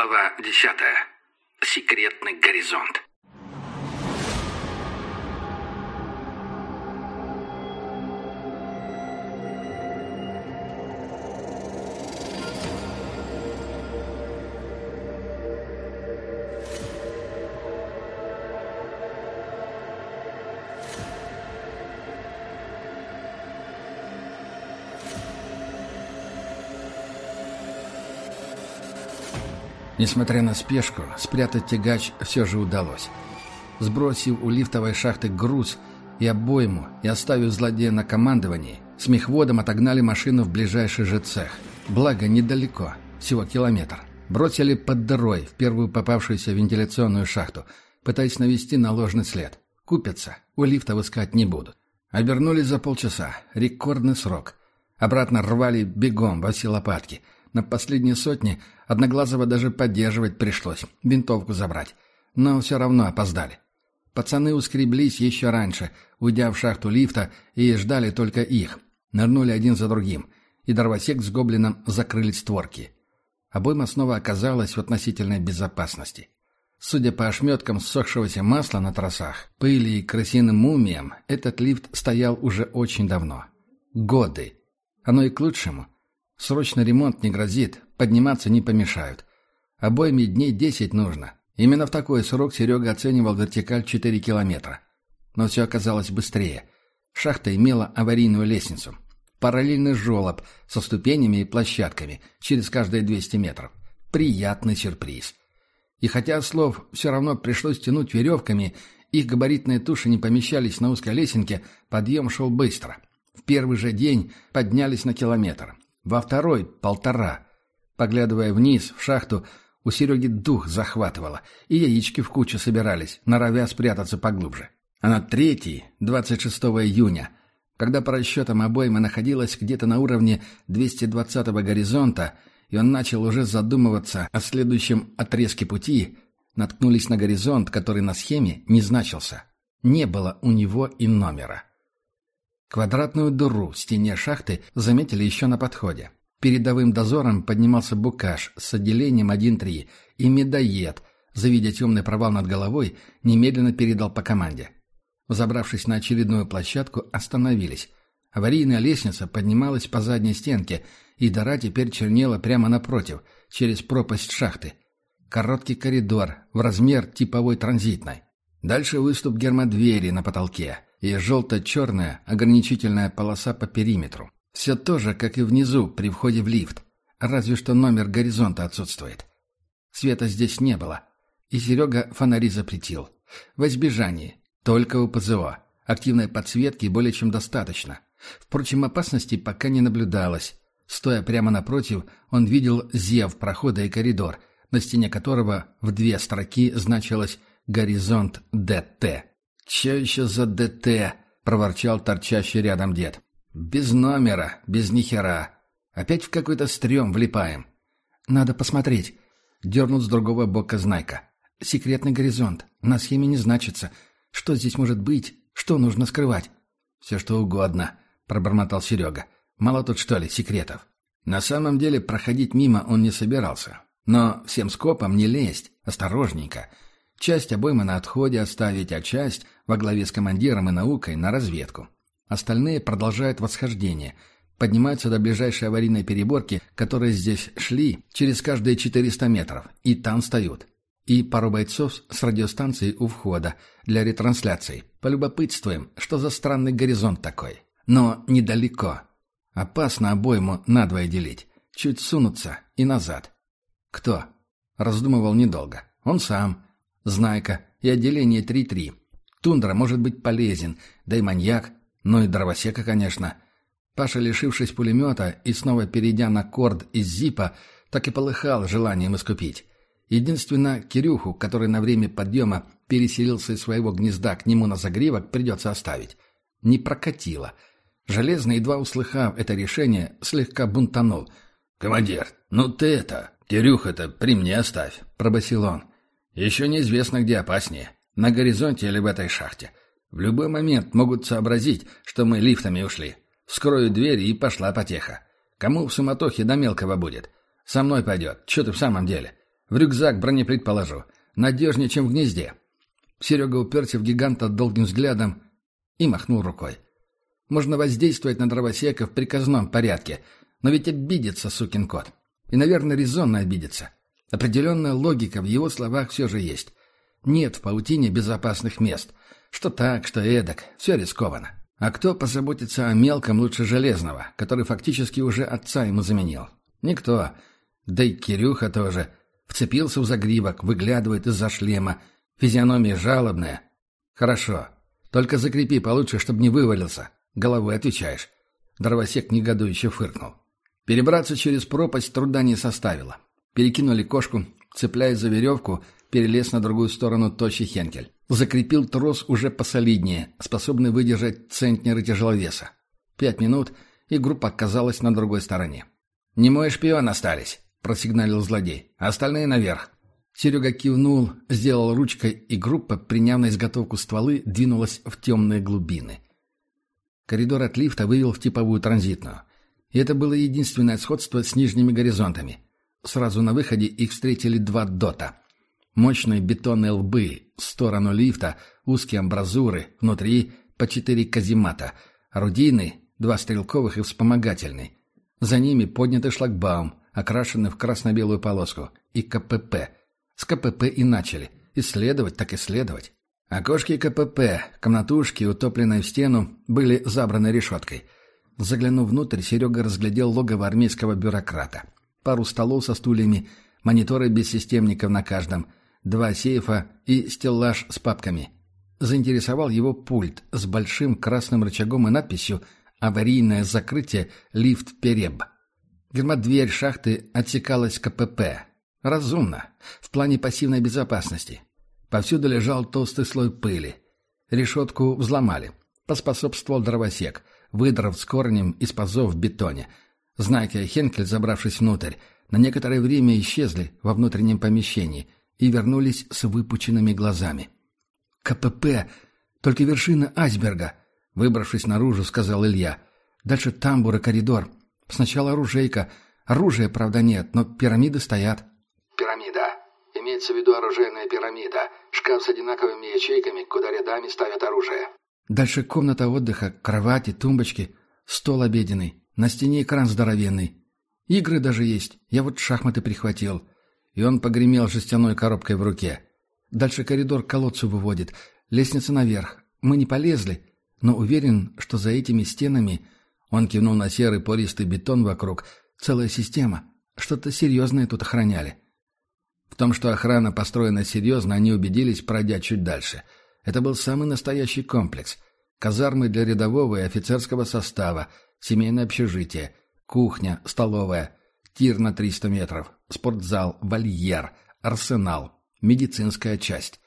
Глава десятая. Секретный горизонт. Несмотря на спешку, спрятать тягач все же удалось. Сбросив у лифтовой шахты груз и обойму и оставив злодея на командовании, с мехводом отогнали машину в ближайший же цех. Благо, недалеко, всего километр. Бросили под дырой в первую попавшуюся вентиляционную шахту, пытаясь навести на ложный след. Купятся, у лифтов искать не будут. Обернулись за полчаса. Рекордный срок. Обратно рвали бегом во все лопатки – на последней сотне Одноглазого даже поддерживать пришлось, винтовку забрать. Но все равно опоздали. Пацаны ускреблись еще раньше, уйдя в шахту лифта, и ждали только их. Нырнули один за другим, и дровосек с гоблином закрыли створки. Обойма снова оказалась в относительной безопасности. Судя по ошметкам ссохшегося масла на тросах, пыли и крысиным мумиям, этот лифт стоял уже очень давно. Годы. Оно и к лучшему. Срочный ремонт не грозит, подниматься не помешают. Обоими дней десять нужно. Именно в такой срок Серега оценивал вертикаль 4 километра. Но все оказалось быстрее. Шахта имела аварийную лестницу. Параллельный желоб со ступенями и площадками через каждые 200 метров. Приятный сюрприз. И хотя слов все равно пришлось тянуть веревками, их габаритные туши не помещались на узкой лесенке, подъем шел быстро. В первый же день поднялись на километр. Во второй — полтора. Поглядывая вниз, в шахту, у Сереги дух захватывало, и яички в кучу собирались, норовя спрятаться поглубже. А на третий, 26 июня, когда по расчетам обойма находилась где-то на уровне 220-го горизонта, и он начал уже задумываться о следующем отрезке пути, наткнулись на горизонт, который на схеме не значился. Не было у него и номера. Квадратную дыру в стене шахты заметили еще на подходе. Передовым дозором поднимался Букаш с отделением 1-3, и медоед, завидя темный провал над головой, немедленно передал по команде. Забравшись на очередную площадку, остановились. Аварийная лестница поднималась по задней стенке, и дыра теперь чернела прямо напротив, через пропасть шахты. Короткий коридор, в размер типовой транзитной. Дальше выступ гермодвери на потолке — и желто-черная ограничительная полоса по периметру. Все то же, как и внизу при входе в лифт, разве что номер горизонта отсутствует. Света здесь не было, и Серега фонари запретил. В избежании, только у ПЗО. Активной подсветки более чем достаточно. Впрочем, опасности пока не наблюдалось. Стоя прямо напротив, он видел зев прохода и коридор, на стене которого в две строки значилось «Горизонт ДТ». «Че еще за ДТ?» — проворчал торчащий рядом дед. «Без номера, без нихера. Опять в какой-то стрём влипаем». «Надо посмотреть», — дернул с другого бока Знайка. «Секретный горизонт. На схеме не значится. Что здесь может быть? Что нужно скрывать?» «Все что угодно», — пробормотал Серега. «Мало тут, что ли, секретов?» На самом деле проходить мимо он не собирался. Но всем скопом не лезть, осторожненько — Часть обоймы на отходе оставить, а часть, во главе с командиром и наукой, на разведку. Остальные продолжают восхождение. Поднимаются до ближайшей аварийной переборки, которые здесь шли через каждые 400 метров, и там встают. И пару бойцов с радиостанцией у входа для ретрансляций. Полюбопытствуем, что за странный горизонт такой. Но недалеко. Опасно обойму надвое делить. Чуть сунуться и назад. Кто? Раздумывал недолго. Он сам. Знайка и отделение 3-3. Тундра может быть полезен, да и маньяк, ну и дровосека, конечно. Паша, лишившись пулемета и снова перейдя на корд из зипа, так и полыхал желанием искупить. Единственно, Кирюху, который на время подъема переселился из своего гнезда к нему на загривок, придется оставить. Не прокатило. Железный, едва услыхав это решение, слегка бунтанул. «Командир, ну ты это, Кирюха-то при мне оставь», — пробасил он. Еще неизвестно, где опаснее. На горизонте или в этой шахте. В любой момент могут сообразить, что мы лифтами ушли. Вскрою дверь и пошла потеха. Кому в суматохе до мелкого будет? Со мной пойдет. Че ты в самом деле? В рюкзак бронеплит положу. Надежнее, чем в гнезде». Серега уперся в гиганта долгим взглядом и махнул рукой. Можно воздействовать на дровосека в приказном порядке, но ведь обидится сукин кот. И, наверное, резонно обидится. Определенная логика в его словах все же есть. Нет в паутине безопасных мест. Что так, что эдак, все рискованно. А кто позаботится о мелком лучше Железного, который фактически уже отца ему заменил? Никто. Да и Кирюха тоже. Вцепился в загривок, выглядывает из-за шлема. Физиономия жалобная. Хорошо. Только закрепи получше, чтобы не вывалился. Головой отвечаешь. Дровосек негодующе фыркнул. Перебраться через пропасть труда не составило. Перекинули кошку, цепляясь за веревку, перелез на другую сторону тощий Хенкель. Закрепил трос уже посолиднее, способный выдержать центнеры тяжеловеса. Пять минут, и группа оказалась на другой стороне. «Не мой шпион остались», — просигналил злодей. «Остальные наверх». Серега кивнул, сделал ручкой, и группа, приняв на изготовку стволы, двинулась в темные глубины. Коридор от лифта вывел в типовую транзитную. И это было единственное сходство с нижними горизонтами. Сразу на выходе их встретили два дота. Мощные бетонные лбы, в сторону лифта, узкие амбразуры, внутри по четыре каземата, орудийный, два стрелковых и вспомогательный. За ними поднятый шлагбаум, окрашенный в красно-белую полоску, и КПП. С КПП и начали. Исследовать так исследовать. Окошки КПП, комнатушки, утопленные в стену, были забраны решеткой. Заглянув внутрь, Серега разглядел логово армейского бюрократа. Пару столов со стульями, мониторы без системников на каждом – два сейфа и стеллаж с папками. Заинтересовал его пульт с большим красным рычагом и надписью «Аварийное закрытие. Лифт Переб». Гермодверь шахты отсекалась КПП. Разумно. В плане пассивной безопасности. Повсюду лежал толстый слой пыли. Решетку взломали. Поспособствовал дровосек, выдрав с корнем из пазов в бетоне. Знайка и Хенкель, забравшись внутрь, на некоторое время исчезли во внутреннем помещении – и вернулись с выпученными глазами. «КПП! Только вершина айсберга!» Выбравшись наружу, сказал Илья. «Дальше тамбур и коридор. Сначала оружейка. Оружия, правда, нет, но пирамиды стоят». «Пирамида. Имеется в виду оружейная пирамида. Шкаф с одинаковыми ячейками, куда рядами ставят оружие». Дальше комната отдыха, кровати, тумбочки, стол обеденный, на стене экран здоровенный. Игры даже есть. Я вот шахматы прихватил и он погремел жестяной коробкой в руке. Дальше коридор к колодцу выводит, лестница наверх. Мы не полезли, но уверен, что за этими стенами, он кивнул на серый пористый бетон вокруг, целая система. Что-то серьезное тут охраняли. В том, что охрана построена серьезно, они убедились, пройдя чуть дальше. Это был самый настоящий комплекс. Казармы для рядового и офицерского состава, семейное общежитие, кухня, столовая, тир на 300 метров, спортзал, вольер, арсенал, медицинская часть.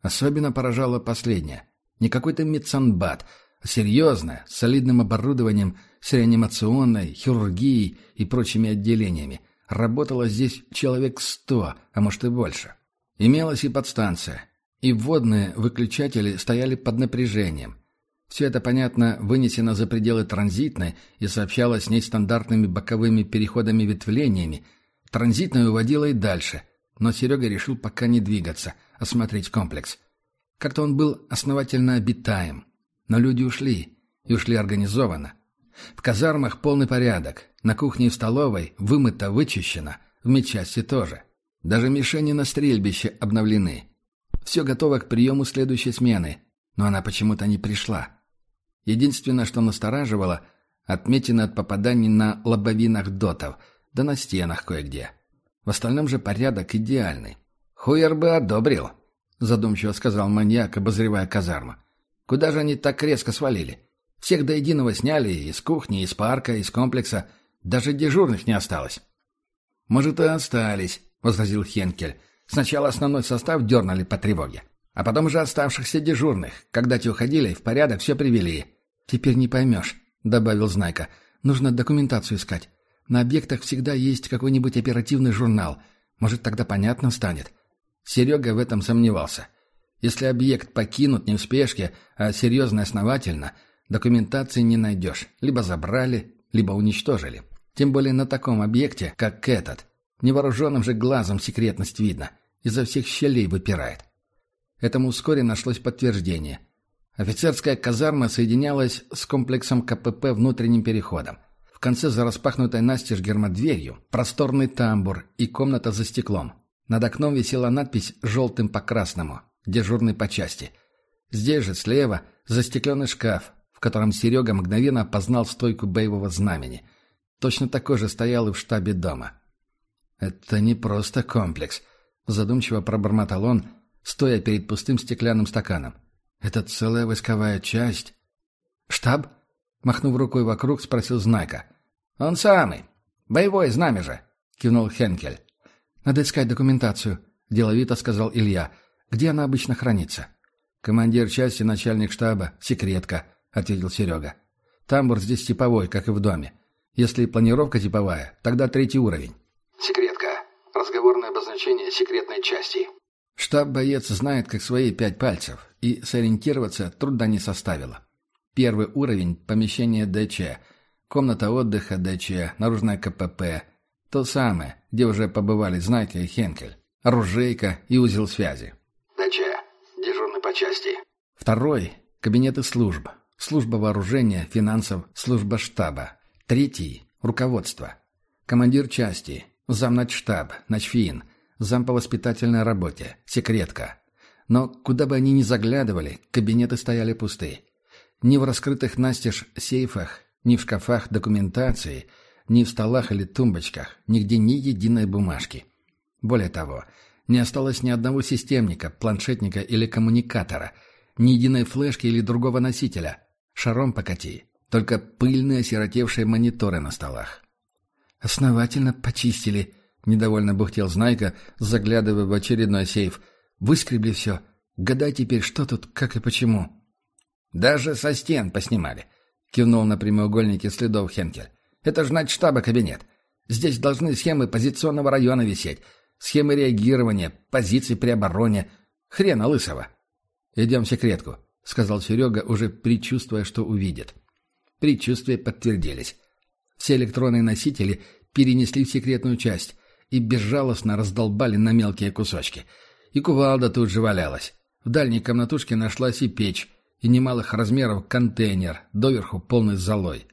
Особенно поражало последнее. Не какой-то медсанбат, а серьезное, с солидным оборудованием, с реанимационной, хирургией и прочими отделениями. Работало здесь человек сто, а может и больше. Имелась и подстанция. И вводные выключатели стояли под напряжением. Все это, понятно, вынесено за пределы транзитной и сообщалось с ней стандартными боковыми переходами-ветвлениями, Транзитную уводила и дальше, но Серега решил пока не двигаться, осмотреть комплекс. Как-то он был основательно обитаем. Но люди ушли, и ушли организованно. В казармах полный порядок, на кухне и в столовой вымыто, вычищено, в медчасти тоже. Даже мишени на стрельбище обновлены. Все готово к приему следующей смены, но она почему-то не пришла. Единственное, что настораживало, отметины от попаданий на лобовинах дотов — да на стенах кое-где. В остальном же порядок идеальный. «Хуер бы одобрил», — задумчиво сказал маньяк, обозревая казарму. «Куда же они так резко свалили? Всех до единого сняли из кухни, из парка, из комплекса. Даже дежурных не осталось». «Может, и остались», — возразил Хенкель. «Сначала основной состав дернули по тревоге, а потом уже оставшихся дежурных. Когда те уходили, в порядок все привели». «Теперь не поймешь», — добавил Знайка. «Нужно документацию искать. На объектах всегда есть какой-нибудь оперативный журнал. Может, тогда понятно станет. Серега в этом сомневался. Если объект покинут не в спешке, а серьезно и основательно, документации не найдешь. Либо забрали, либо уничтожили. Тем более на таком объекте, как этот. Невооруженным же глазом секретность видно. Изо всех щелей выпирает. Этому вскоре нашлось подтверждение. Офицерская казарма соединялась с комплексом КПП внутренним переходом. Конце за распахнутой настежь гермодверью просторный тамбур и комната за стеклом. Над окном висела надпись желтым по красному «Дежурный по части». Здесь же, слева, застекленный шкаф, в котором Серега мгновенно опознал стойку боевого знамени. Точно такой же стоял и в штабе дома. «Это не просто комплекс», — задумчиво пробормотал он, стоя перед пустым стеклянным стаканом. «Это целая войсковая часть». «Штаб?» — махнув рукой вокруг, спросил Знайка. «Он самый. Боевой знамя же», — кивнул Хенкель. «Надо искать документацию», — деловито сказал Илья. «Где она обычно хранится?» «Командир части, начальник штаба, секретка», — ответил Серега. «Тамбур здесь типовой, как и в доме. Если планировка типовая, тогда третий уровень». «Секретка. Разговорное обозначение секретной части». Штаб-боец знает, как свои пять пальцев, и сориентироваться труда не составило. Первый уровень – помещение ДЧ, комната отдыха ДЧ, наружная КПП. То самое, где уже побывали и Хенкель. Оружейка и узел связи. ДЧ. Дежурный по части. Второй – кабинеты служб. Служба вооружения, финансов, служба штаба. Третий – руководство. Командир части, замначштаб, начфин, зам по воспитательной работе, секретка. Но куда бы они ни заглядывали, кабинеты стояли пустые. Ни в раскрытых настежь сейфах, ни в шкафах документации, ни в столах или тумбочках, нигде ни единой бумажки. Более того, не осталось ни одного системника, планшетника или коммуникатора, ни единой флешки или другого носителя. Шаром покати. Только пыльные осиротевшие мониторы на столах. «Основательно почистили», — недовольно бухтел Знайка, заглядывая в очередной сейф. «Выскребли все. Гадай теперь, что тут, как и почему». «Даже со стен поснимали», — кивнул на прямоугольнике следов Хенкель. «Это ж над штаба кабинет. Здесь должны схемы позиционного района висеть, схемы реагирования, позиции при обороне. Хрена лысого». «Идем в секретку», — сказал Серега, уже предчувствуя, что увидит. Предчувствия подтвердились. Все электронные носители перенесли в секретную часть и безжалостно раздолбали на мелкие кусочки. И кувалда тут же валялась. В дальней комнатушке нашлась и печь, и немалых размеров контейнер, доверху полный золой.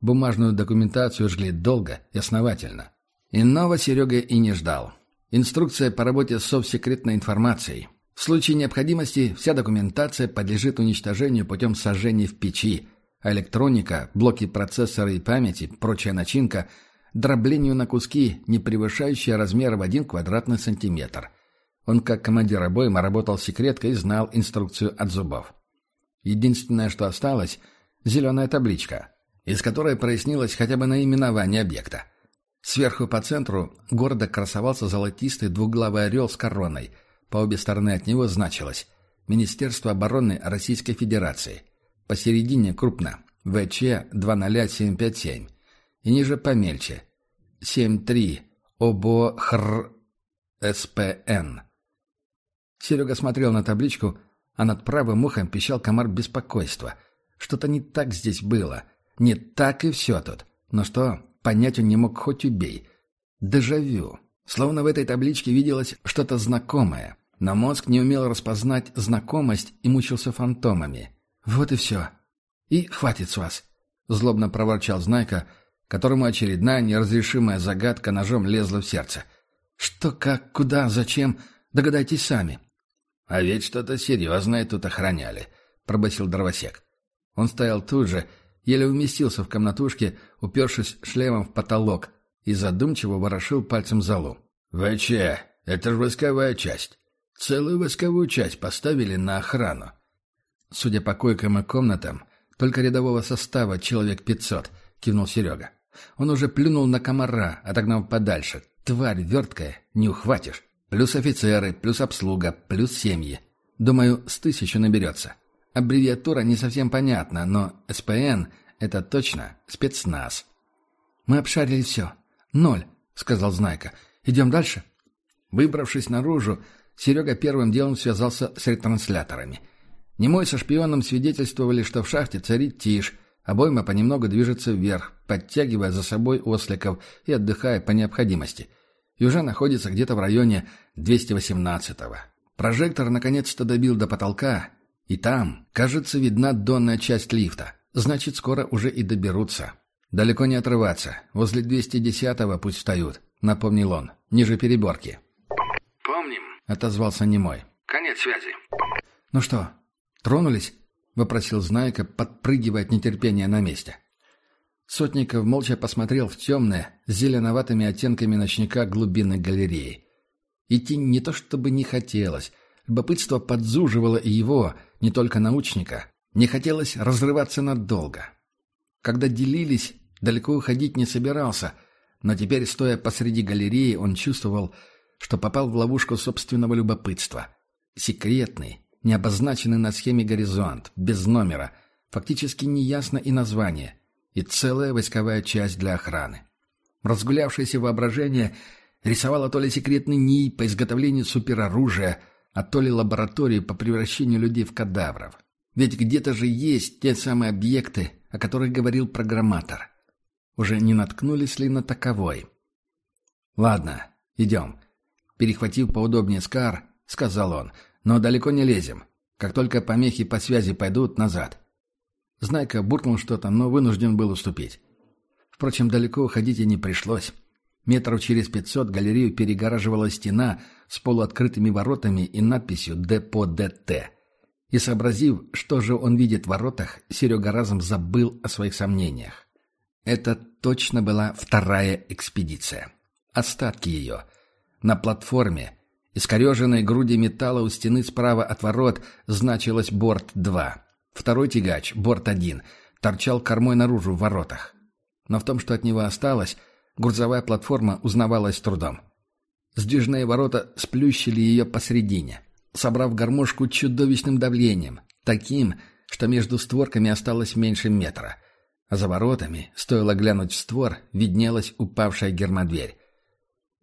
Бумажную документацию жгли долго и основательно. Иного Серега и не ждал. Инструкция по работе с совсекретной информацией. В случае необходимости вся документация подлежит уничтожению путем сожжения в печи, а электроника, блоки процессора и памяти, прочая начинка – дроблению на куски, не превышающие размер в один квадратный сантиметр. Он, как командир обойма, работал секреткой и знал инструкцию от зубов. Единственное, что осталось – зеленая табличка, из которой прояснилось хотя бы наименование объекта. Сверху по центру города красовался золотистый двуглавый орел с короной. По обе стороны от него значилось «Министерство обороны Российской Федерации». Посередине крупно ВЧ 20757 и ниже помельче 73 ОБО ХР СПН. Серега смотрел на табличку, а над правым ухом пищал комар беспокойства. Что-то не так здесь было. Не так и все тут. Но что, понять он не мог хоть убей. Дежавю. Словно в этой табличке виделось что-то знакомое. Но мозг не умел распознать знакомость и мучился фантомами. «Вот и все. И хватит с вас», — злобно проворчал Знайка, которому очередная неразрешимая загадка ножом лезла в сердце. «Что, как, куда, зачем? Догадайтесь сами». «А ведь что-то серьезное тут охраняли», — пробасил дровосек. Он стоял тут же, еле уместился в комнатушке, упершись шлемом в потолок, и задумчиво ворошил пальцем залу. «ВЧ, это же войсковая часть. Целую войсковую часть поставили на охрану. Судя по койкам и комнатам, только рядового состава человек пятьсот, кивнул Серега. Он уже плюнул на комара, отогнав подальше. Тварь верткая, не ухватишь. Плюс офицеры, плюс обслуга, плюс семьи. Думаю, с тысячу наберется. Аббревиатура не совсем понятна, но СПН — это точно спецназ. «Мы обшарили все. Ноль», — сказал Знайка. «Идем дальше?» Выбравшись наружу, Серега первым делом связался с ретрансляторами — Немой со шпионом свидетельствовали, что в шахте царит тишь, обойма понемногу движется вверх, подтягивая за собой осликов и отдыхая по необходимости. И уже находится где-то в районе 218-го. Прожектор наконец-то добил до потолка, и там, кажется, видна донная часть лифта. Значит, скоро уже и доберутся. Далеко не отрываться. Возле 210-го пусть встают, напомнил он, ниже переборки. «Помним», — отозвался немой. «Конец связи». «Ну что, тронулись?» — вопросил Знайка, подпрыгивая от нетерпения на месте. Сотников молча посмотрел в темное, с зеленоватыми оттенками ночника глубины галереи. Идти не то чтобы не хотелось, любопытство подзуживало и его, не только научника. Не хотелось разрываться надолго. Когда делились, далеко уходить не собирался, но теперь, стоя посреди галереи, он чувствовал, что попал в ловушку собственного любопытства. Секретный, необозначенный на схеме горизонт, без номера, фактически неясно и название, и целая войсковая часть для охраны. Разгулявшееся воображение рисовало то ли секретный НИИ по изготовлению супероружия, а то ли лабораторию по превращению людей в кадавров. Ведь где-то же есть те самые объекты, о которых говорил программатор. Уже не наткнулись ли на таковой? «Ладно, идем». Перехватив поудобнее Скар, сказал он, «но далеко не лезем. Как только помехи по связи пойдут, назад». Знайка буркнул что-то, но вынужден был уступить. Впрочем, далеко уходить и не пришлось. Метров через пятьсот галерею перегораживала стена с полуоткрытыми воротами и надписью «Депо ДТ». И сообразив, что же он видит в воротах, Серега разом забыл о своих сомнениях. Это точно была вторая экспедиция. Остатки ее. На платформе, искореженной груди металла у стены справа от ворот, значилось «Борт-2». Второй тягач, «Борт-1», торчал кормой наружу в воротах. Но в том, что от него осталось, грузовая платформа узнавалась трудом. Сдвижные ворота сплющили ее посредине, собрав гармошку чудовищным давлением, таким, что между створками осталось меньше метра. А за воротами, стоило глянуть в створ, виднелась упавшая гермодверь.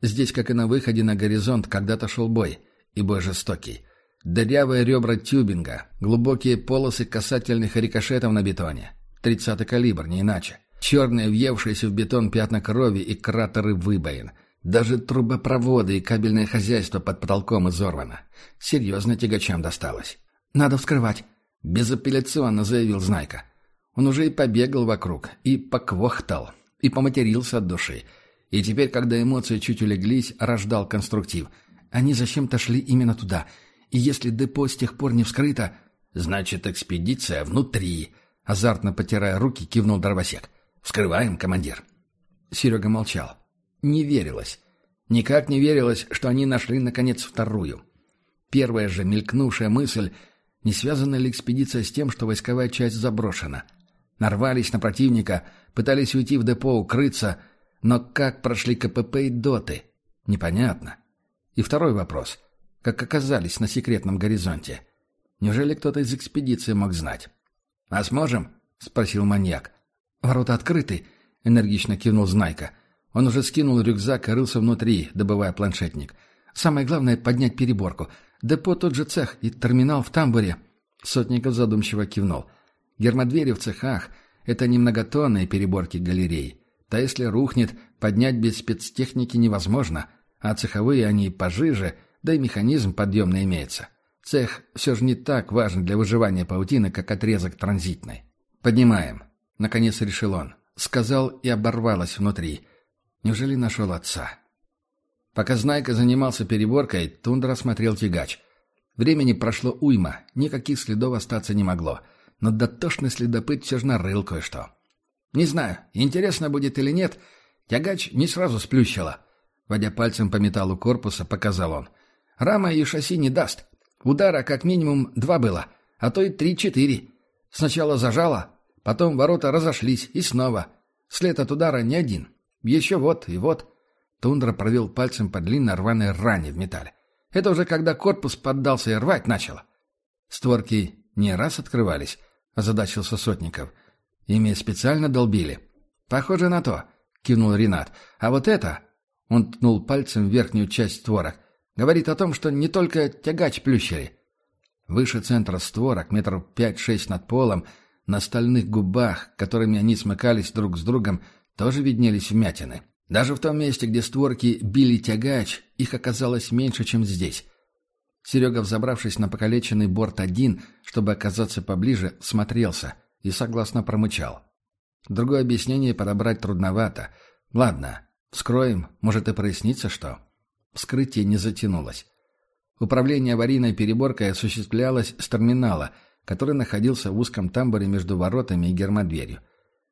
Здесь, как и на выходе на горизонт, когда-то шел бой, и бой жестокий. Дырявые ребра тюбинга, глубокие полосы касательных рикошетов на бетоне. Тридцатый калибр, не иначе. Черные, въевшиеся в бетон пятна крови и кратеры выбоин. Даже трубопроводы и кабельное хозяйство под потолком изорвано. Серьезно тягачам досталось. «Надо вскрывать», — безапелляционно заявил Знайка. Он уже и побегал вокруг, и поквохтал, и поматерился от души. И теперь, когда эмоции чуть улеглись, рождал конструктив. Они зачем-то шли именно туда. И если депо с тех пор не вскрыто, значит, экспедиция внутри. Азартно потирая руки, кивнул дровосек. «Вскрываем, командир». Серега молчал. Не верилось. Никак не верилось, что они нашли, наконец, вторую. Первая же мелькнувшая мысль, не связана ли экспедиция с тем, что войсковая часть заброшена. Нарвались на противника, пытались уйти в депо, укрыться, но как прошли КПП и ДОТы? Непонятно. И второй вопрос. Как оказались на секретном горизонте? Неужели кто-то из экспедиции мог знать? «А сможем?» — спросил маньяк. «Ворота открыты», — энергично кивнул Знайка. Он уже скинул рюкзак и рылся внутри, добывая планшетник. «Самое главное — поднять переборку. Депо тот же цех и терминал в тамбуре». Сотников задумчиво кивнул. «Гермодвери в цехах — это не многотонные переборки галерей. Да если рухнет, поднять без спецтехники невозможно, а цеховые они пожиже, да и механизм подъемный имеется. Цех все же не так важен для выживания паутины, как отрезок транзитной. «Поднимаем», — наконец решил он. Сказал и оборвалось внутри — Неужели нашел отца? Пока Знайка занимался переборкой, Тундра смотрел тягач. Времени прошло уйма, никаких следов остаться не могло. Но дотошный следопыт все же нарыл кое-что. «Не знаю, интересно будет или нет, тягач не сразу сплющило». Водя пальцем по металлу корпуса, показал он. «Рама и шасси не даст. Удара как минимум два было, а то и три-четыре. Сначала зажало, потом ворота разошлись, и снова. След от удара не один. Еще вот и вот. Тундра провел пальцем по длинной рваной ране в металле. Это уже когда корпус поддался и рвать начало. Створки не раз открывались, озадачился Сотников. Ими специально долбили. Похоже на то, кивнул Ренат. А вот это... Он ткнул пальцем в верхнюю часть створок. Говорит о том, что не только тягач плющили. Выше центра створок, метров пять-шесть над полом, на стальных губах, которыми они смыкались друг с другом, тоже виднелись вмятины. Даже в том месте, где створки били тягач, их оказалось меньше, чем здесь. Серега, взобравшись на покалеченный борт один, чтобы оказаться поближе, смотрелся и согласно промычал. Другое объяснение подобрать трудновато. Ладно, вскроем, может и прояснится что. Вскрытие не затянулось. Управление аварийной переборкой осуществлялось с терминала, который находился в узком тамбуре между воротами и гермодверью.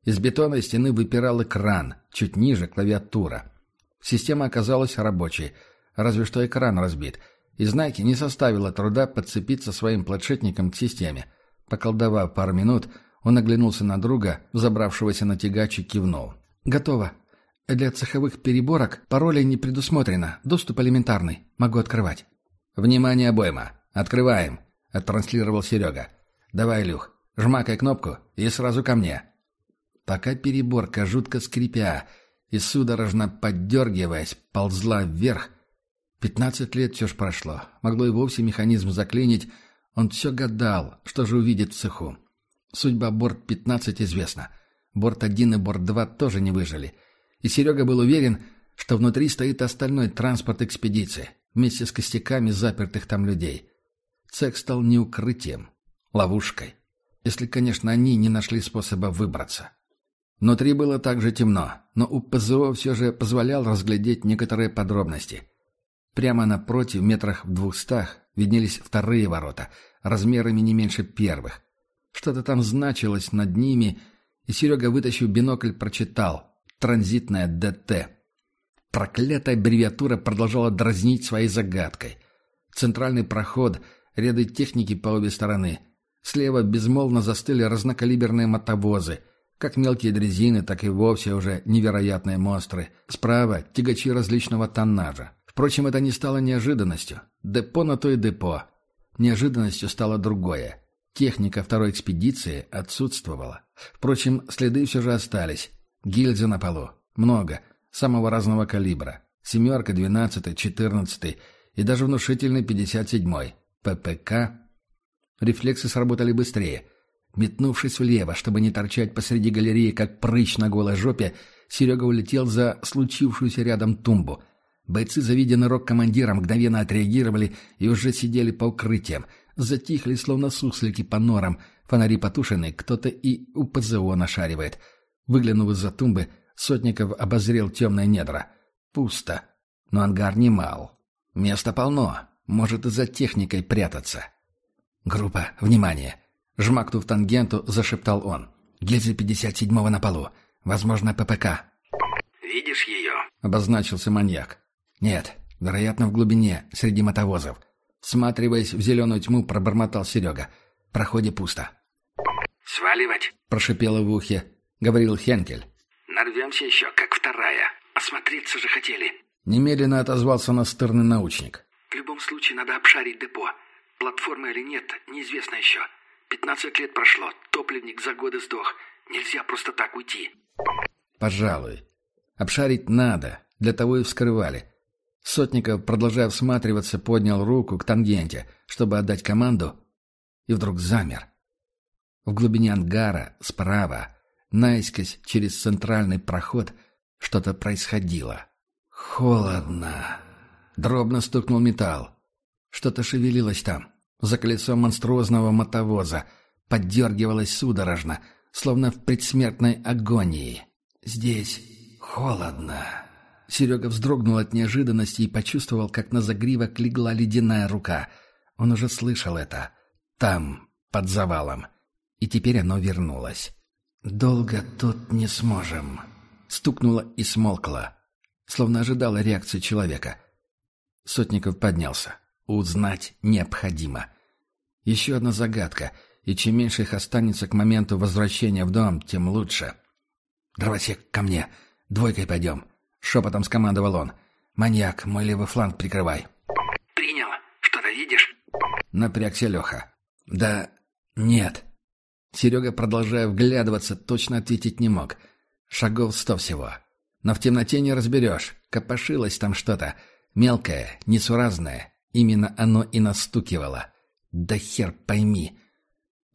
Из бетонной стены выпирал экран, чуть ниже клавиатура. Система оказалась рабочей, разве что экран разбит — и знаки не составило труда подцепиться своим планшетником к системе. Поколдовав пару минут, он оглянулся на друга, забравшегося на тягач и кивнул. «Готово. Для цеховых переборок паролей не предусмотрено. Доступ элементарный. Могу открывать». «Внимание, обойма! Открываем!» — оттранслировал Серега. «Давай, Люх, жмакай кнопку и сразу ко мне». Пока переборка, жутко скрипя и судорожно поддергиваясь, ползла вверх, Пятнадцать лет все ж прошло. Могло и вовсе механизм заклинить. Он все гадал, что же увидит в цеху. Судьба Борт-15 известна. Борт-1 и Борт-2 тоже не выжили. И Серега был уверен, что внутри стоит остальной транспорт экспедиции, вместе с костяками запертых там людей. Цех стал не укрытием, ловушкой. Если, конечно, они не нашли способа выбраться. Внутри было также темно, но у ПЗО все же позволял разглядеть некоторые подробности. Прямо напротив, метрах в двухстах, виднелись вторые ворота, размерами не меньше первых. Что-то там значилось над ними, и Серега, вытащив бинокль, прочитал «Транзитная ДТ». Проклятая аббревиатура продолжала дразнить своей загадкой. Центральный проход, ряды техники по обе стороны. Слева безмолвно застыли разнокалиберные мотовозы, как мелкие дрезины, так и вовсе уже невероятные монстры. Справа — тягачи различного тоннажа. Впрочем, это не стало неожиданностью. Депо на то и депо. Неожиданностью стало другое. Техника второй экспедиции отсутствовала. Впрочем, следы все же остались. Гильзы на полу. Много. Самого разного калибра. Семерка, двенадцатый, четырнадцатый и даже внушительный пятьдесят седьмой. ППК. Рефлексы сработали быстрее. Метнувшись влево, чтобы не торчать посреди галереи, как прыщ на голой жопе, Серега улетел за случившуюся рядом тумбу — Бойцы, завидя рок командира, мгновенно отреагировали и уже сидели по укрытиям. Затихли, словно суслики по норам. Фонари потушены, кто-то и у ПЗО нашаривает. Выглянув из-за тумбы, Сотников обозрел темное недра. Пусто. Но ангар не мал. Места полно. Может и за техникой прятаться. «Группа, внимание!» Жмакнув тангенту, зашептал он. «Гильзы 57-го на полу. Возможно, ППК». «Видишь ее?» — обозначился маньяк. «Нет, вероятно, в глубине, среди мотовозов». Всматриваясь в зеленую тьму, пробормотал Серега. Проходе пусто. «Сваливать?» — прошипело в ухе. Говорил Хенкель. «Нарвемся еще, как вторая. Осмотреться же хотели». Немедленно отозвался настырный научник. «В любом случае надо обшарить депо. Платформа или нет, неизвестно еще. Пятнадцать лет прошло, топливник за годы сдох. Нельзя просто так уйти». «Пожалуй. Обшарить надо. Для того и вскрывали. Сотников, продолжая всматриваться, поднял руку к тангенте, чтобы отдать команду, и вдруг замер. В глубине ангара, справа, наискось через центральный проход, что-то происходило. Холодно. Дробно стукнул металл. Что-то шевелилось там, за колесом монструозного мотовоза, поддергивалось судорожно, словно в предсмертной агонии. «Здесь холодно». Серега вздрогнул от неожиданности и почувствовал, как на загривок легла ледяная рука. Он уже слышал это. Там, под завалом. И теперь оно вернулось. «Долго тут не сможем», — стукнуло и смолкло, словно ожидала реакции человека. Сотников поднялся. Узнать необходимо. Еще одна загадка, и чем меньше их останется к моменту возвращения в дом, тем лучше. «Дровосек, ко мне! Двойкой пойдем!» — шепотом скомандовал он. «Маньяк, мой левый фланг прикрывай». «Принял. Что-то видишь?» Напрягся Леха. «Да нет». Серега, продолжая вглядываться, точно ответить не мог. Шагов сто всего. Но в темноте не разберешь. Копошилось там что-то. Мелкое, несуразное. Именно оно и настукивало. Да хер пойми.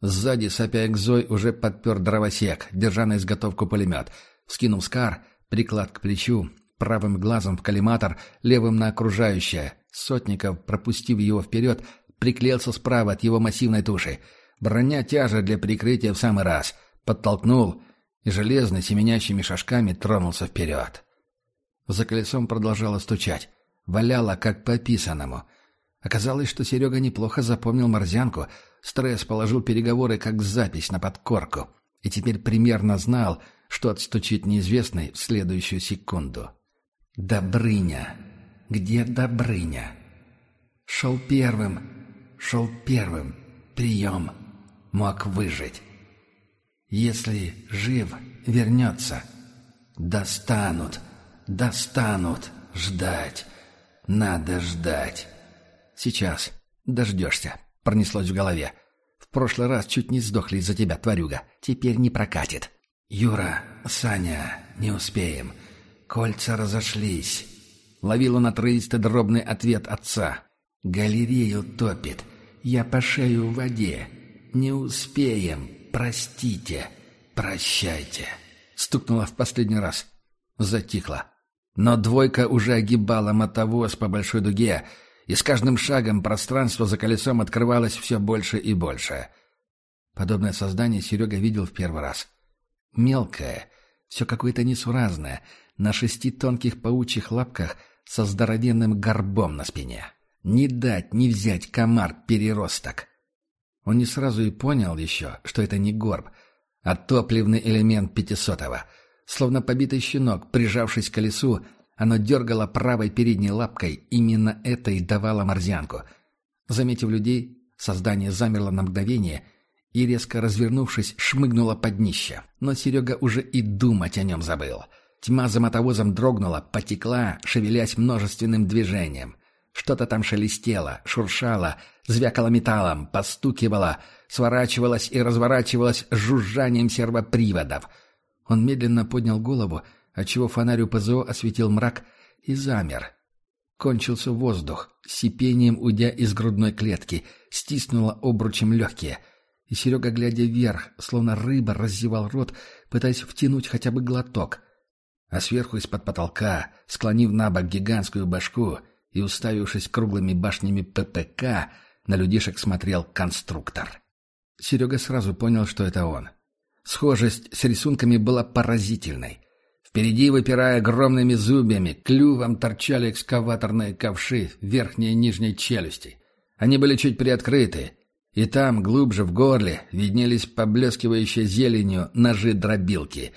Сзади, сопя Экзой, уже подпер дровосек, держа на изготовку пулемет. Вскинув скар, приклад к плечу, правым глазом в коллиматор, левым на окружающее. Сотников, пропустив его вперед, приклеился справа от его массивной туши. Броня тяжа для прикрытия в самый раз. Подтолкнул и железно семенящими шажками тронулся вперед. За колесом продолжало стучать. Валяло, как по описанному. Оказалось, что Серега неплохо запомнил морзянку. Стресс положил переговоры как запись на подкорку. И теперь примерно знал, что отстучит неизвестный в следующую секунду. «Добрыня! Где Добрыня?» «Шел первым! Шел первым! Прием! Мог выжить!» Если жив, вернется. Достанут, достанут. Ждать. Надо ждать. Сейчас. Дождешься. Пронеслось в голове. В прошлый раз чуть не сдохли из-за тебя, тварюга. Теперь не прокатит. Юра, Саня, не успеем. Кольца разошлись. Ловил он отрывистый дробный ответ отца. Галерею топит. Я по шею в воде. Не успеем. «Простите, прощайте», — стукнула в последний раз. Затихло. Но двойка уже огибала мотовоз по большой дуге, и с каждым шагом пространство за колесом открывалось все больше и больше. Подобное создание Серега видел в первый раз. Мелкое, все какое-то несуразное, на шести тонких паучьих лапках со здоровенным горбом на спине. Не дать, не взять комар-переросток. Он не сразу и понял еще, что это не горб, а топливный элемент пятисотого. Словно побитый щенок, прижавшись к колесу, оно дергало правой передней лапкой, именно это и давало морзянку. Заметив людей, создание замерло на мгновение и, резко развернувшись, шмыгнуло под днище. Но Серега уже и думать о нем забыл. Тьма за мотовозом дрогнула, потекла, шевелясь множественным движением. Что-то там шелестело, шуршало, звякало металлом, постукивало, сворачивалось и разворачивалось с жужжанием сервоприводов. Он медленно поднял голову, отчего фонарь у ПЗО осветил мрак, и замер. Кончился воздух, сипением уйдя из грудной клетки, стиснуло обручем легкие. И Серега, глядя вверх, словно рыба, раззевал рот, пытаясь втянуть хотя бы глоток. А сверху из-под потолка, склонив на бок гигантскую башку и уставившись круглыми башнями ППК, на людишек смотрел конструктор. Серега сразу понял, что это он. Схожесть с рисунками была поразительной. Впереди, выпирая огромными зубьями, клювом торчали экскаваторные ковши верхней и нижней челюсти. Они были чуть приоткрыты, и там, глубже в горле, виднелись поблескивающие зеленью ножи-дробилки.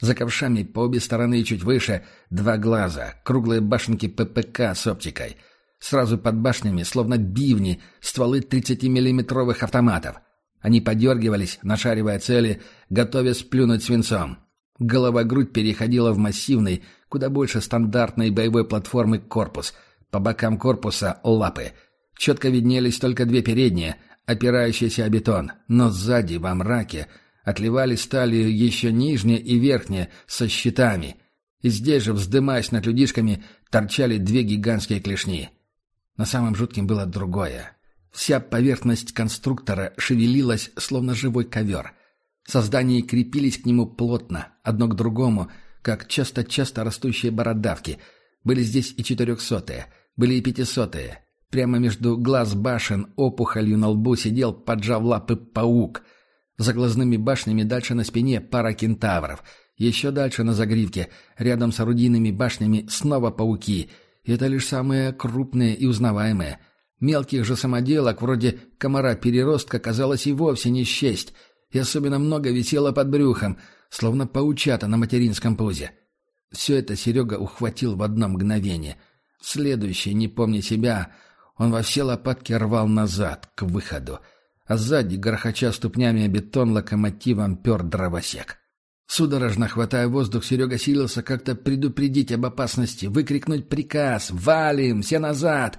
За ковшами по обе стороны чуть выше два глаза, круглые башенки ППК с оптикой — Сразу под башнями, словно бивни, стволы 30-миллиметровых автоматов. Они подергивались, нашаривая цели, готовясь сплюнуть свинцом. Голова-грудь переходила в массивный, куда больше стандартной боевой платформы корпус. По бокам корпуса — лапы. Четко виднелись только две передние, опирающиеся о бетон, но сзади, во мраке, отливали сталью еще нижние и верхние, со щитами. И здесь же, вздымаясь над людишками, торчали две гигантские клешни — но самым жутким было другое. Вся поверхность конструктора шевелилась, словно живой ковер. Создания крепились к нему плотно, одно к другому, как часто-часто растущие бородавки. Были здесь и четырехсотые, были и пятисотые. Прямо между глаз башен опухолью на лбу сидел, поджав лапы, паук. За глазными башнями дальше на спине пара кентавров. Еще дальше на загривке, рядом с орудийными башнями, снова пауки — это лишь самые крупные и узнаваемые. Мелких же самоделок, вроде комара-переростка, казалось и вовсе не счесть, и особенно много висело под брюхом, словно паучата на материнском пузе. Все это Серега ухватил в одно мгновение. Следующее, не помня себя, он во все лопатки рвал назад, к выходу, а сзади, грохоча ступнями о бетон локомотивом, пер дровосек. Судорожно хватая воздух, Серега силился как-то предупредить об опасности, выкрикнуть приказ «Валим! Все назад!»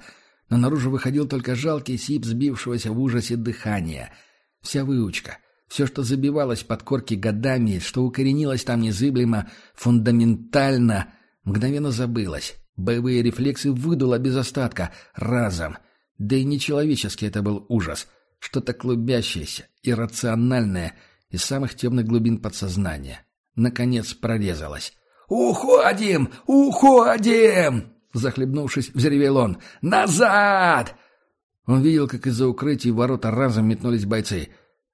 Но наружу выходил только жалкий сип сбившегося в ужасе дыхания. Вся выучка, все, что забивалось под корки годами, что укоренилось там незыблемо, фундаментально, мгновенно забылось. Боевые рефлексы выдуло без остатка, разом. Да и нечеловеческий это был ужас. Что-то клубящееся, иррациональное — из самых темных глубин подсознания. Наконец прорезалась. «Уходим! Уходим!» Захлебнувшись, взревел он. «Назад!» Он видел, как из-за укрытий ворота разом метнулись бойцы.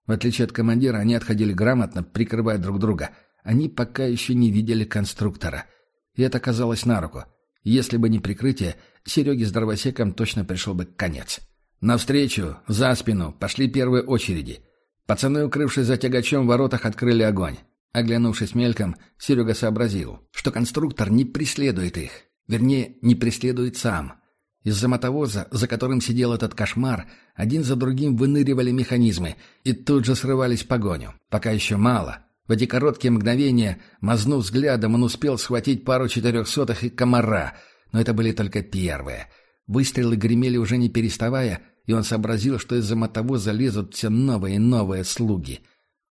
В отличие от командира, они отходили грамотно, прикрывая друг друга. Они пока еще не видели конструктора. И это казалось на руку. Если бы не прикрытие, Сереге с дровосеком точно пришел бы конец. Навстречу, за спину, пошли первые очереди. Пацаны, укрывшись за тягачом, в воротах открыли огонь. Оглянувшись мельком, Серега сообразил, что конструктор не преследует их. Вернее, не преследует сам. Из-за мотовоза, за которым сидел этот кошмар, один за другим выныривали механизмы и тут же срывались в погоню. Пока еще мало. В эти короткие мгновения, мазнув взглядом, он успел схватить пару четырехсотых и комара, но это были только первые. Выстрелы гремели уже не переставая, и он сообразил, что из-за мотовоза лезут все новые и новые слуги.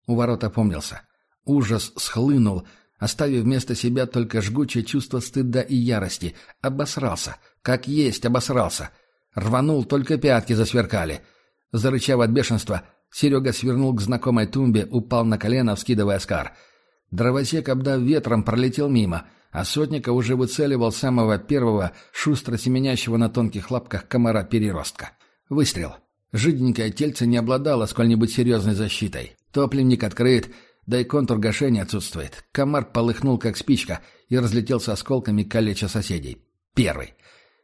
У ворот опомнился. Ужас схлынул, оставив вместо себя только жгучее чувство стыда и ярости. Обосрался. Как есть обосрался. Рванул, только пятки засверкали. Зарычав от бешенства, Серега свернул к знакомой тумбе, упал на колено, вскидывая скар. Дровосек, обдав ветром, пролетел мимо, а сотника уже выцеливал самого первого, шустро семенящего на тонких лапках комара-переростка. Выстрел. Жиденькое тельце не обладало сколь-нибудь серьезной защитой. Топливник открыт, да и контур гашения отсутствует. Комар полыхнул, как спичка, и разлетелся осколками калеча соседей. Первый.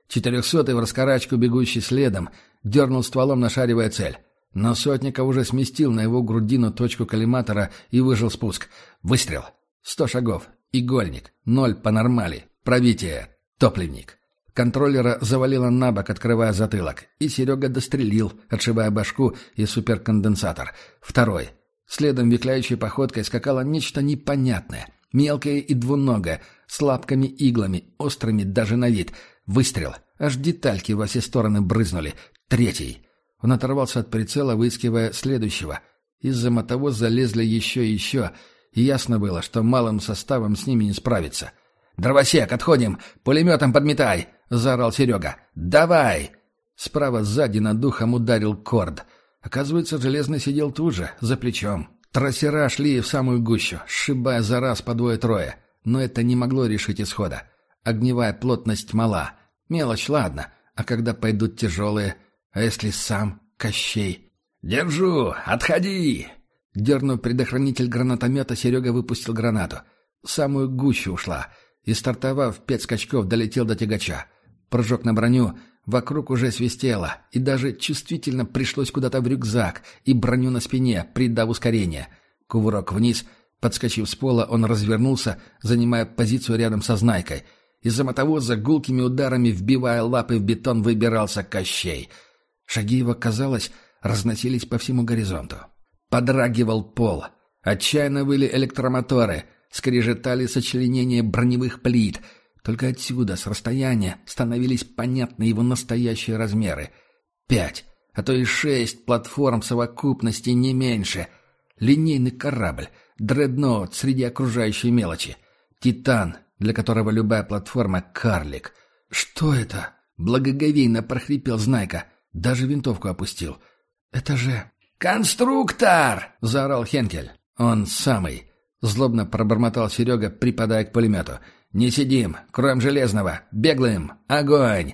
Четырехсотый в раскорачку, бегущий следом, дернул стволом, нашаривая цель. Но Сотников уже сместил на его грудину точку коллиматора и выжил спуск. Выстрел. Сто шагов. Игольник. Ноль по нормали. Пробитие. Топливник. Контроллера завалило на бок, открывая затылок. И Серега дострелил, отшивая башку и суперконденсатор. Второй. Следом вихляющей походкой скакало нечто непонятное. Мелкое и двуногое, с лапками-иглами, острыми даже на вид. Выстрел. Аж детальки во все стороны брызнули. Третий. Он оторвался от прицела, выискивая следующего. Из-за мотовоз залезли еще и еще, и ясно было, что малым составом с ними не справиться. «Дровосек, отходим! Пулеметом подметай!» — заорал Серега. «Давай!» Справа сзади над духом ударил корд — Оказывается, Железный сидел тут же, за плечом. Трассера шли в самую гущу, сшибая за раз по двое-трое. Но это не могло решить исхода. Огневая плотность мала. Мелочь, ладно. А когда пойдут тяжелые? А если сам Кощей? «Держу! Отходи!» Дернув предохранитель гранатомета, Серега выпустил гранату. Самую гущу ушла. И, стартовав пять скачков, долетел до тягача. Прыжок на броню, Вокруг уже свистело, и даже чувствительно пришлось куда-то в рюкзак и броню на спине, придав ускорение. Кувырок вниз, подскочив с пола, он развернулся, занимая позицию рядом со Знайкой. Из-за мотовоза гулкими ударами, вбивая лапы в бетон, выбирался Кощей. Шаги его, казалось, разносились по всему горизонту. Подрагивал пол. Отчаянно выли электромоторы, скрежетали сочленения броневых плит — только отсюда, с расстояния, становились понятны его настоящие размеры. Пять, а то и шесть платформ совокупности не меньше. Линейный корабль, дредноут среди окружающей мелочи. Титан, для которого любая платформа — карлик. «Что это?» — благоговейно прохрипел Знайка. Даже винтовку опустил. «Это же...» «Конструктор!» — заорал Хенкель. «Он самый!» — злобно пробормотал Серега, припадая к пулемету. «Не сидим! Кроем железного! Беглым! Огонь!»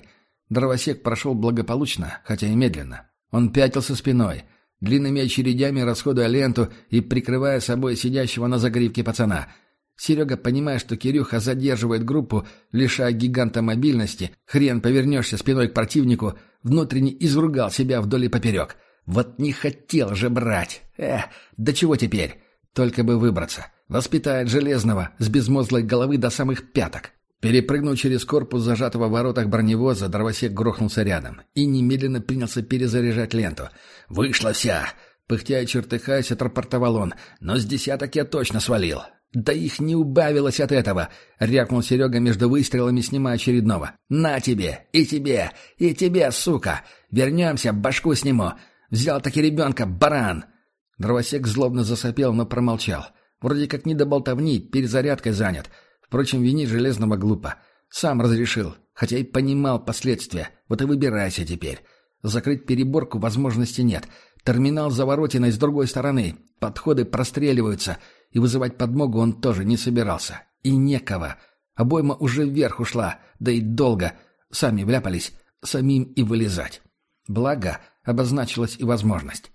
Дровосек прошел благополучно, хотя и медленно. Он пятился спиной, длинными очередями расходуя ленту и прикрывая собой сидящего на загривке пацана. Серега, понимая, что Кирюха задерживает группу, лишая гиганта мобильности, хрен повернешься спиной к противнику, внутренне изругал себя вдоль и поперек. Вот не хотел же брать! Эх, да чего теперь? Только бы выбраться. Воспитает Железного с безмозглой головы до самых пяток. Перепрыгнув через корпус зажатого в воротах броневоза, дровосек грохнулся рядом и немедленно принялся перезаряжать ленту. «Вышла вся!» Пыхтя и чертыхаясь, отрапортовал он. «Но с десяток я точно свалил!» «Да их не убавилось от этого!» — рявкнул Серега между выстрелами, снимая очередного. «На тебе! И тебе! И тебе, сука! Вернемся, башку сниму! Взял-таки ребенка, баран!» Дровосек злобно засопел, но промолчал. Вроде как не до болтовни, перезарядкой занят. Впрочем, винить Железного глупо. Сам разрешил, хотя и понимал последствия. Вот и выбирайся теперь. Закрыть переборку возможности нет. Терминал за воротиной с другой стороны. Подходы простреливаются. И вызывать подмогу он тоже не собирался. И некого. Обойма уже вверх ушла, да и долго. Сами вляпались, самим и вылезать. Благо, обозначилась и возможность.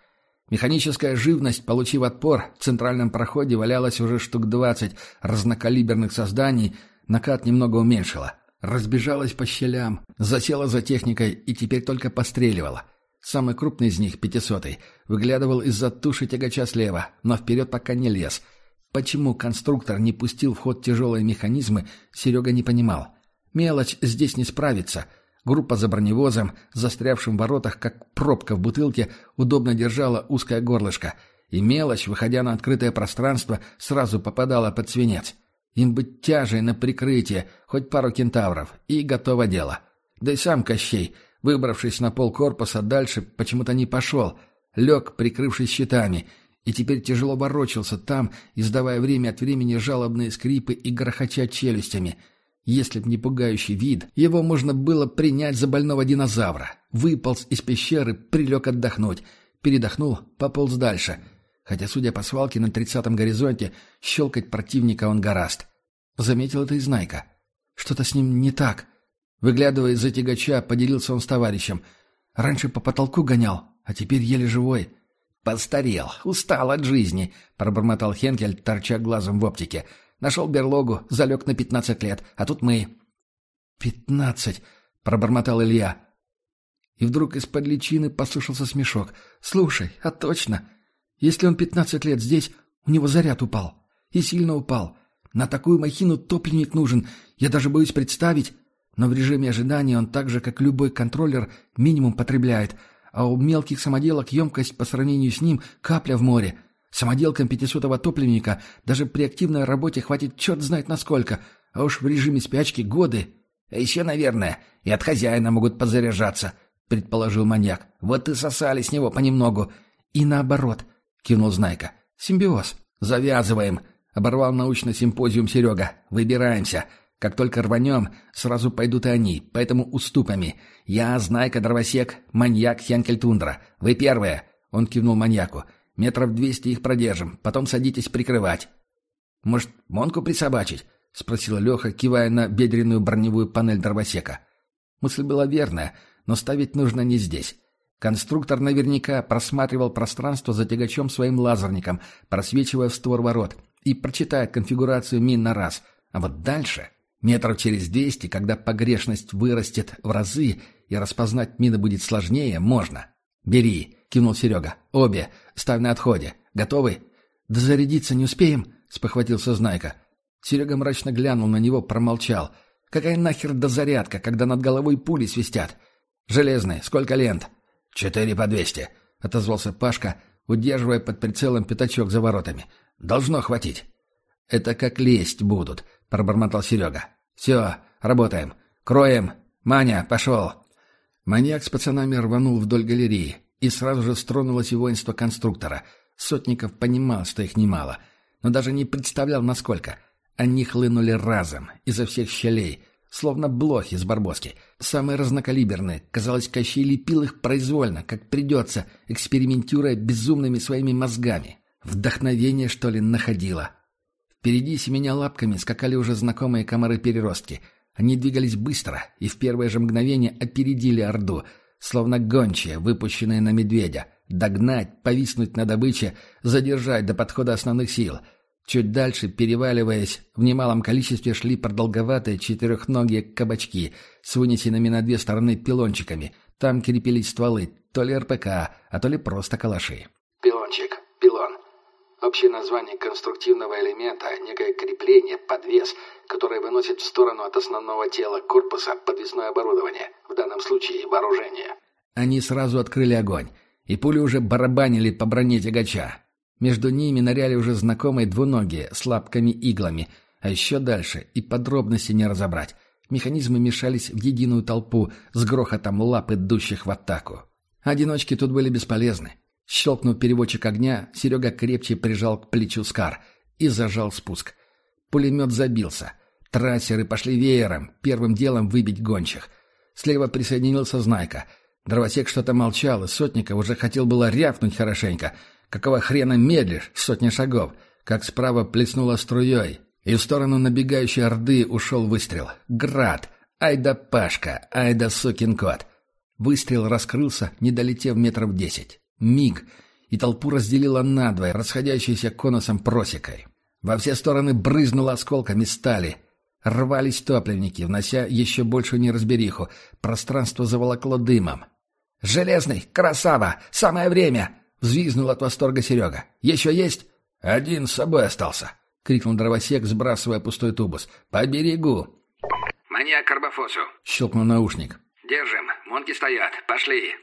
Механическая живность, получив отпор, в центральном проходе валялась уже штук двадцать разнокалиберных созданий, накат немного уменьшила. Разбежалась по щелям, засела за техникой и теперь только постреливала. Самый крупный из них, пятисотый, выглядывал из-за туши тягача слева, но вперед пока не лез. Почему конструктор не пустил в ход тяжелые механизмы, Серега не понимал. Мелочь здесь не справится — Группа за броневозом, застрявшим в воротах, как пробка в бутылке, удобно держала узкое горлышко, и мелочь, выходя на открытое пространство, сразу попадала под свинец. Им быть тяжей на прикрытие, хоть пару кентавров, и готово дело. Да и сам Кощей, выбравшись на пол корпуса дальше, почему-то не пошел, лег, прикрывшись щитами, и теперь тяжело ворочался там, издавая время от времени жалобные скрипы и грохоча челюстями — если б не пугающий вид, его можно было принять за больного динозавра. Выполз из пещеры, прилег отдохнуть. Передохнул, пополз дальше. Хотя, судя по свалке на тридцатом горизонте, щелкать противника он гораст. Заметил это и Знайка. Что-то с ним не так. Выглядывая из-за тягача, поделился он с товарищем. Раньше по потолку гонял, а теперь еле живой. «Постарел, устал от жизни», — пробормотал Хенкель, торча глазом в оптике. Нашел берлогу, залег на пятнадцать лет, а тут мы...» «Пятнадцать!» — пробормотал Илья. И вдруг из-под личины послышался смешок. «Слушай, а точно! Если он пятнадцать лет здесь, у него заряд упал. И сильно упал. На такую махину топливник нужен, я даже боюсь представить. Но в режиме ожидания он так же, как любой контроллер, минимум потребляет, а у мелких самоделок емкость по сравнению с ним капля в море. Самоделкам пятисотого топливника даже при активной работе хватит черт знает насколько, а уж в режиме спячки годы. А еще, наверное, и от хозяина могут подзаряжаться, предположил маньяк. Вот и сосали с него понемногу. И наоборот, кивнул Знайка. Симбиоз. Завязываем, оборвал научный симпозиум Серега. Выбираемся. Как только рванем, сразу пойдут и они, поэтому уступами. Я, Знайка, Дровосек, маньяк Хенкель Тундра. Вы первые. Он кивнул маньяку. Метров двести их продержим, потом садитесь прикрывать. Может, Монку присобачить? — спросил Леха, кивая на бедренную броневую панель дровосека. Мысль была верная, но ставить нужно не здесь. Конструктор наверняка просматривал пространство за тягачом своим лазерником, просвечивая в створ ворот, и прочитает конфигурацию мин на раз. А вот дальше, метров через двести, когда погрешность вырастет в разы и распознать мины будет сложнее, можно. «Бери!» — кивнул Серега. «Обе! Ставь на отходе! Готовы?» «Да зарядиться не успеем!» — спохватился Знайка. Серега мрачно глянул на него, промолчал. «Какая нахер дозарядка, когда над головой пули свистят?» «Железные, сколько лент?» «Четыре по двести», — отозвался Пашка, удерживая под прицелом пятачок за воротами. «Должно хватить». «Это как лезть будут», — пробормотал Серега. «Все, работаем. Кроем. Маня, пошел». Маньяк с пацанами рванул вдоль галереи, и сразу же стронулось и воинство конструктора. Сотников понимал, что их немало, но даже не представлял, насколько. Они хлынули разом, изо всех щелей, словно блохи с барбоски. Самые разнокалиберные. Казалось, Кощей лепил их произвольно, как придется, экспериментируя безумными своими мозгами. Вдохновение, что ли, находило. Впереди, семеня лапками, скакали уже знакомые комары-переростки — они двигались быстро и в первое же мгновение опередили Орду, словно гончие, выпущенные на медведя. Догнать, повиснуть на добыче, задержать до подхода основных сил. Чуть дальше, переваливаясь, в немалом количестве шли продолговатые четырехногие кабачки с вынесенными на две стороны пилончиками. Там крепились стволы, то ли РПК, а то ли просто калаши. Общее название конструктивного элемента, некое крепление, подвес, которое выносит в сторону от основного тела корпуса подвесное оборудование, в данном случае вооружение. Они сразу открыли огонь, и пули уже барабанили по броне тягача. Между ними ныряли уже знакомые двуногие с лапками-иглами, а еще дальше и подробности не разобрать. Механизмы мешались в единую толпу с грохотом лап, идущих в атаку. Одиночки тут были бесполезны. Щелкнув переводчик огня, Серега крепче прижал к плечу Скар и зажал спуск. Пулемет забился. Трассеры пошли веером, первым делом выбить гончих. Слева присоединился Знайка. Дровосек что-то молчал, и Сотников уже хотел было рявкнуть хорошенько. Какого хрена медлишь, сотни шагов? Как справа плеснуло струей. И в сторону набегающей орды ушел выстрел. Град! Ай да Пашка! Ай да сукин кот! Выстрел раскрылся, не долетев метров десять. Миг! И толпу разделила надвое, расходящейся конусом просекой. Во все стороны брызнуло осколками стали. Рвались топливники, внося еще большую неразбериху. Пространство заволокло дымом. «Железный! Красава! Самое время!» — взвизнул от восторга Серега. «Еще есть?» «Один с собой остался», — крикнул дровосек, сбрасывая пустой тубус. «По берегу!» «Маньяк Карбофосу!» — щелкнул наушник. «Держим! Монки стоят! Пошли!»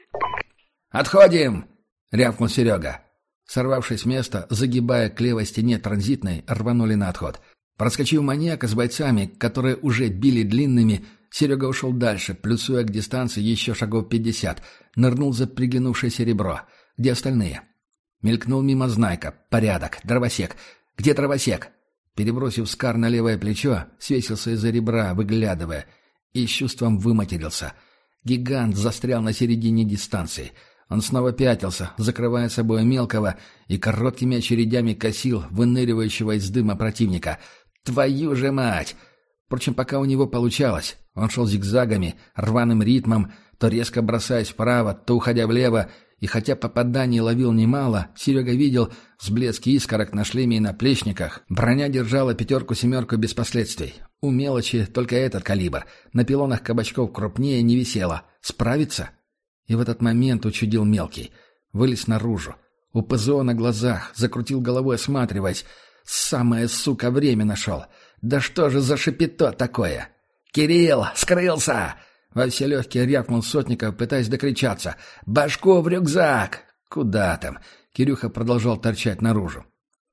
«Отходим!» — рявкнул Серега. Сорвавшись с места, загибая к левой стене транзитной, рванули на отход. Проскочив маньяка с бойцами, которые уже били длинными, Серега ушел дальше, плюсуя к дистанции еще шагов пятьдесят, нырнул за приглянувшееся ребро. Где остальные? Мелькнул мимо Знайка. Порядок. Дровосек. Где дровосек? Перебросив скар на левое плечо, свесился из-за ребра, выглядывая, и с чувством выматерился. Гигант застрял на середине дистанции — он снова пятился, закрывая собой мелкого, и короткими очередями косил выныривающего из дыма противника. «Твою же мать!» Впрочем, пока у него получалось. Он шел зигзагами, рваным ритмом, то резко бросаясь вправо, то уходя влево, и хотя попаданий ловил немало, Серега видел взблески искорок на шлеме и на плечниках. Броня держала пятерку-семерку без последствий. У мелочи только этот калибр. На пилонах кабачков крупнее не висело. Справиться? И в этот момент учудил мелкий. Вылез наружу. У ПЗО на глазах, закрутил головой, осматриваясь. Самое, сука, время нашел. Да что же за шипито такое? «Кирилл, скрылся!» Во все легкие рявкнул Сотников, пытаясь докричаться. «Башку в рюкзак!» «Куда там?» Кирюха продолжал торчать наружу.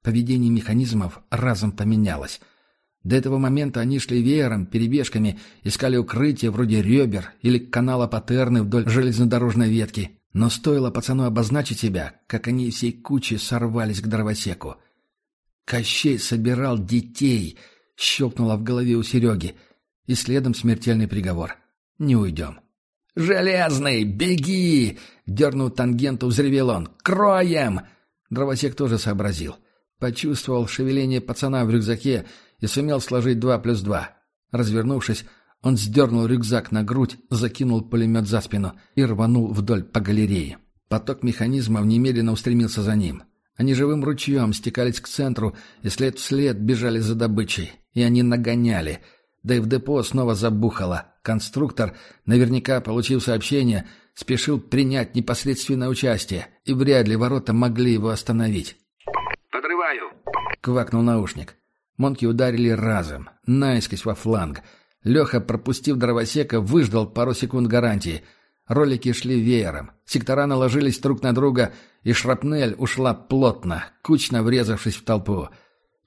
Поведение механизмов разом поменялось. До этого момента они шли веером, перебежками, искали укрытие вроде ребер или канала Патерны вдоль железнодорожной ветки. Но стоило пацану обозначить себя, как они всей кучей сорвались к дровосеку. «Кощей собирал детей!» — щелкнуло в голове у Сереги. И следом смертельный приговор. «Не уйдем». «Железный, беги!» — дернул тангенту, взревел он. «Кроем!» Дровосек тоже сообразил. Почувствовал шевеление пацана в рюкзаке и сумел сложить два плюс два. Развернувшись, он сдернул рюкзак на грудь, закинул пулемет за спину и рванул вдоль по галерее. Поток механизмов немедленно устремился за ним. Они живым ручьем стекались к центру и след в след бежали за добычей. И они нагоняли. Да и в депо снова забухало. Конструктор, наверняка получив сообщение, спешил принять непосредственное участие, и вряд ли ворота могли его остановить. «Подрываю!» — квакнул наушник. Монки ударили разом, наискось во фланг. Леха, пропустив дровосека, выждал пару секунд гарантии. Ролики шли веером. Сектора наложились друг на друга, и шрапнель ушла плотно, кучно врезавшись в толпу.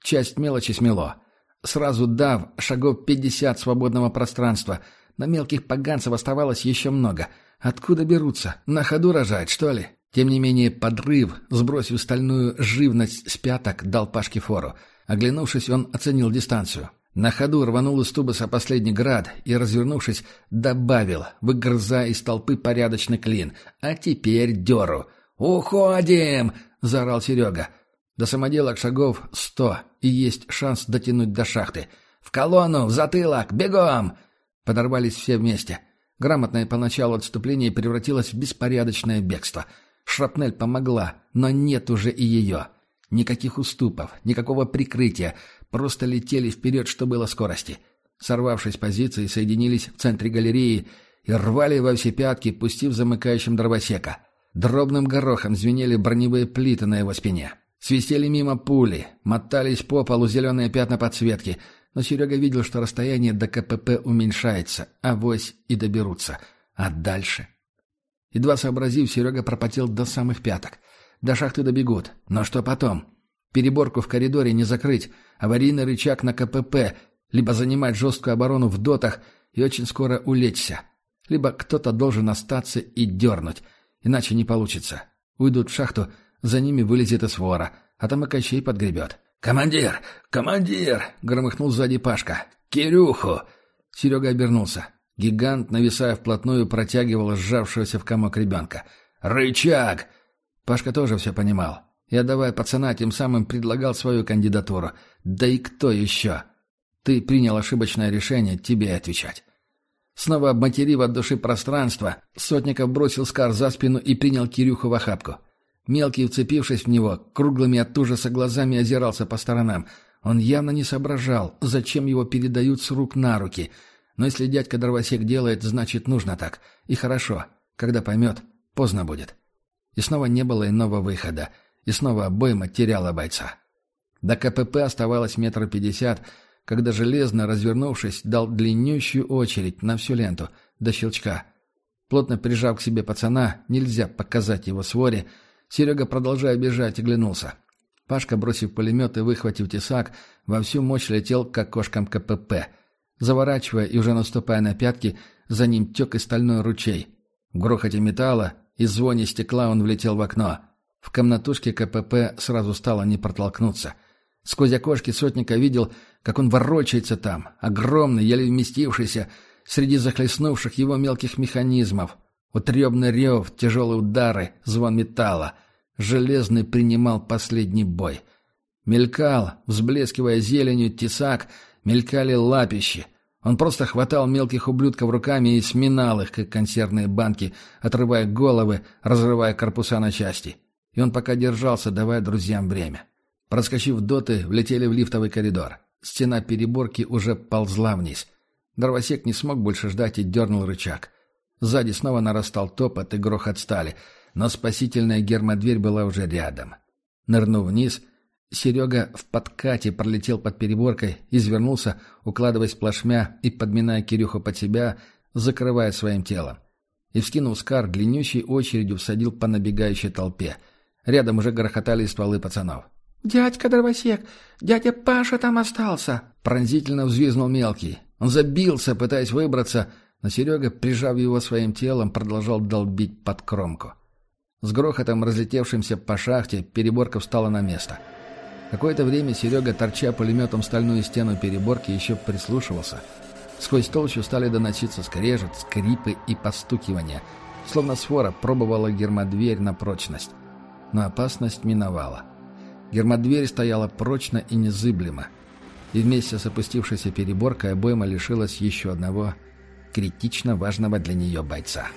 Часть мелочи смело. Сразу дав шагов пятьдесят свободного пространства. На мелких поганцев оставалось еще много. Откуда берутся? На ходу рожать, что ли? Тем не менее, подрыв, сбросив стальную живность с пяток, дал Пашке фору. Оглянувшись, он оценил дистанцию. На ходу рванул из тубуса последний град и, развернувшись, добавил, выгрызая из толпы порядочный клин. «А теперь деру!» «Уходим!» — заорал Серега. До самоделок шагов сто, и есть шанс дотянуть до шахты. «В колонну! В затылок! Бегом!» Подорвались все вместе. Грамотное поначалу отступление превратилось в беспорядочное бегство. Шрапнель помогла, но нет уже и ее. Никаких уступов, никакого прикрытия, просто летели вперед, что было скорости. Сорвавшись с позиции, соединились в центре галереи и рвали во все пятки, пустив замыкающим дровосека. Дробным горохом звенели броневые плиты на его спине. Свистели мимо пули, мотались по полу зеленые пятна подсветки, но Серега видел, что расстояние до КПП уменьшается, а вось и доберутся. А дальше? Едва сообразив, Серега пропотел до самых пяток — до шахты добегут. Но что потом? Переборку в коридоре не закрыть, аварийный рычаг на КПП, либо занимать жесткую оборону в дотах и очень скоро улечься. Либо кто-то должен остаться и дернуть, иначе не получится. Уйдут в шахту, за ними вылезет из вора, а там и Кощей подгребет. «Командир! Командир!» — громыхнул сзади Пашка. «Кирюху!» Серега обернулся. Гигант, нависая вплотную, протягивал сжавшегося в комок ребенка. «Рычаг!» Пашка тоже все понимал. И, отдавая пацана, тем самым предлагал свою кандидатуру. Да и кто еще? Ты принял ошибочное решение, тебе отвечать. Снова обматерив от души пространство, Сотников бросил Скар за спину и принял Кирюху в охапку. Мелкий, вцепившись в него, круглыми от ужаса глазами озирался по сторонам. Он явно не соображал, зачем его передают с рук на руки. Но если дядька Дровосек делает, значит, нужно так. И хорошо. Когда поймет, поздно будет. И снова не было иного выхода. И снова обойма теряла бойца. До КПП оставалось метра пятьдесят, когда железно, развернувшись, дал длиннющую очередь на всю ленту, до щелчка. Плотно прижав к себе пацана, нельзя показать его своре, Серега, продолжая бежать, оглянулся. Пашка, бросив пулемет и выхватив тесак, во всю мощь летел к окошкам КПП. Заворачивая и уже наступая на пятки, за ним тек и стальной ручей. В грохоте металла и звоне стекла он влетел в окно. В комнатушке КПП сразу стало не протолкнуться. Сквозь окошки сотника видел, как он ворочается там, огромный, еле вместившийся, среди захлестнувших его мелких механизмов. Утребный рев, тяжелые удары, звон металла. Железный принимал последний бой. Мелькал, взблескивая зеленью тесак, мелькали лапищи. Он просто хватал мелких ублюдков руками и сминал их, как консервные банки, отрывая головы, разрывая корпуса на части. И он пока держался, давая друзьям время. Проскочив доты, влетели в лифтовый коридор. Стена переборки уже ползла вниз. Дровосек не смог больше ждать и дернул рычаг. Сзади снова нарастал топот и грохот стали, но спасительная гермодверь была уже рядом. Нырнув вниз, Серега в подкате пролетел под переборкой, извернулся, укладываясь плашмя и подминая Кирюху под себя, закрывая своим телом. И, вскинув скар, длиннющей очередью всадил по набегающей толпе. Рядом уже грохотали стволы пацанов. «Дядька Дровосек! Дядя Паша там остался!» Пронзительно взвизнул мелкий. Он забился, пытаясь выбраться, но Серега, прижав его своим телом, продолжал долбить под кромку. С грохотом, разлетевшимся по шахте, переборка встала на место. Какое-то время Серега, торча пулеметом стальную стену переборки, еще прислушивался. Сквозь толщу стали доноситься скрежет, скрипы и постукивания, словно свора пробовала гермодверь на прочность. Но опасность миновала. Гермодверь стояла прочно и незыблемо. И вместе с опустившейся переборкой обойма лишилась еще одного критично важного для нее бойца.